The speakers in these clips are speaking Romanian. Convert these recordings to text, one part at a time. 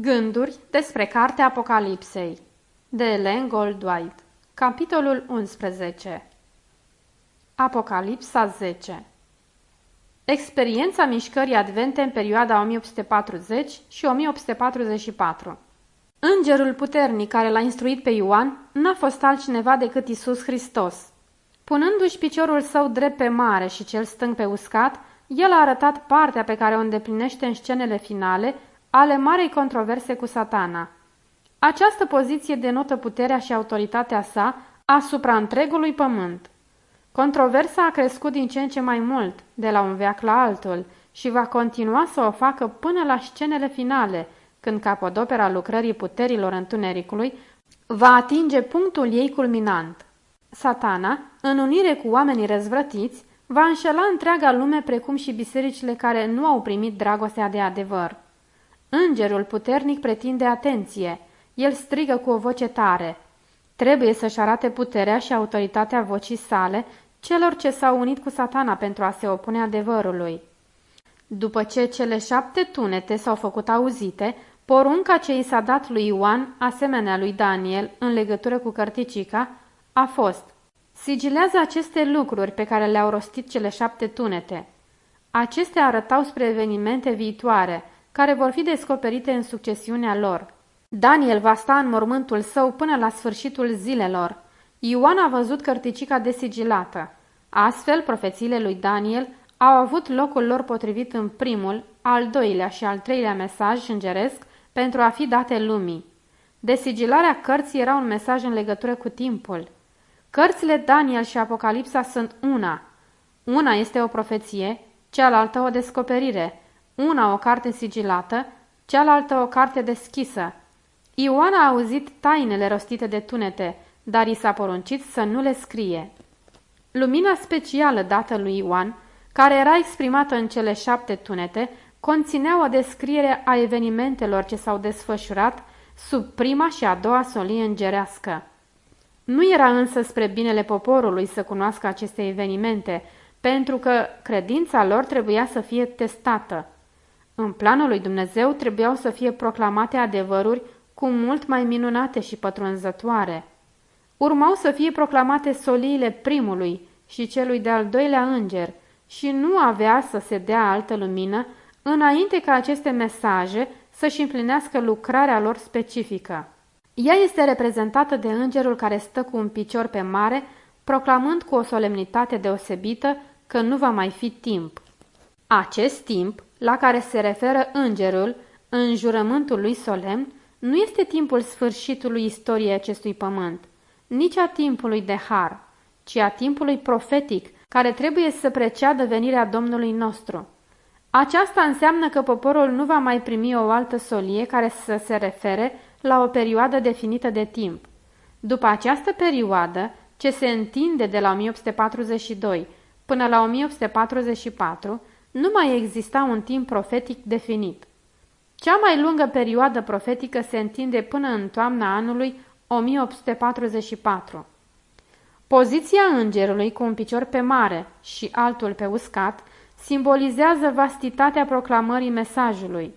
Gânduri despre Cartea Apocalipsei de Ellen Goldwhite Capitolul 11 Apocalipsa 10 Experiența mișcării advente în perioada 1840 și 1844 Îngerul puternic care l-a instruit pe Ioan n-a fost altcineva decât Isus Hristos. Punându-și piciorul său drept pe mare și cel stâng pe uscat, el a arătat partea pe care o îndeplinește în scenele finale ale marei controverse cu satana. Această poziție denotă puterea și autoritatea sa asupra întregului pământ. Controversa a crescut din ce în ce mai mult, de la un veac la altul, și va continua să o facă până la scenele finale, când capodopera lucrării puterilor întunericului va atinge punctul ei culminant. Satana, în unire cu oamenii răzvrătiți, va înșela întreaga lume precum și bisericile care nu au primit dragostea de adevăr. Îngerul puternic pretinde atenție. El strigă cu o voce tare. Trebuie să-și arate puterea și autoritatea vocii sale celor ce s-au unit cu satana pentru a se opune adevărului. După ce cele șapte tunete s-au făcut auzite, porunca ce i s-a dat lui Ioan, asemenea lui Daniel, în legătură cu cărticica, a fost Sigilează aceste lucruri pe care le-au rostit cele șapte tunete. Acestea arătau spre evenimente viitoare, care vor fi descoperite în succesiunea lor. Daniel va sta în mormântul său până la sfârșitul zilelor. Ioan a văzut cărticica desigilată. Astfel, profețiile lui Daniel au avut locul lor potrivit în primul, al doilea și al treilea mesaj îngeresc pentru a fi date lumii. Desigilarea cărții era un mesaj în legătură cu timpul. Cărțile Daniel și Apocalipsa sunt una. Una este o profeție, cealaltă o descoperire una o carte sigilată, cealaltă o carte deschisă. Ioan a auzit tainele rostite de tunete, dar i s-a poruncit să nu le scrie. Lumina specială dată lui Ioan, care era exprimată în cele șapte tunete, conținea o descriere a evenimentelor ce s-au desfășurat sub prima și a doua solie îngerească. Nu era însă spre binele poporului să cunoască aceste evenimente, pentru că credința lor trebuia să fie testată. În planul lui Dumnezeu trebuiau să fie proclamate adevăruri cu mult mai minunate și pătrunzătoare. Urmau să fie proclamate soliile primului și celui de-al doilea înger și nu avea să se dea altă lumină înainte ca aceste mesaje să-și împlinească lucrarea lor specifică. Ea este reprezentată de îngerul care stă cu un picior pe mare, proclamând cu o solemnitate deosebită că nu va mai fi timp. Acest timp la care se referă îngerul în jurământul lui solemn nu este timpul sfârșitului istoriei acestui pământ, nici a timpului de har, ci a timpului profetic care trebuie să preceadă venirea Domnului nostru. Aceasta înseamnă că poporul nu va mai primi o altă solie care să se refere la o perioadă definită de timp. După această perioadă, ce se întinde de la 1842 până la 1844, nu mai exista un timp profetic definit. Cea mai lungă perioadă profetică se întinde până în toamna anului 1844. Poziția îngerului cu un picior pe mare și altul pe uscat simbolizează vastitatea proclamării mesajului.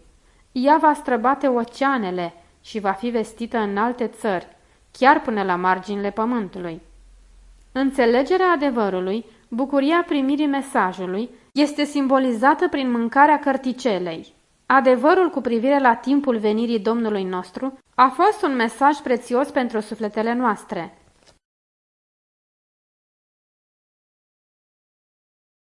Ea va străbate oceanele și va fi vestită în alte țări, chiar până la marginile pământului. Înțelegerea adevărului, bucuria primirii mesajului, este simbolizată prin mâncarea cărticelei. Adevărul cu privire la timpul venirii Domnului nostru a fost un mesaj prețios pentru sufletele noastre.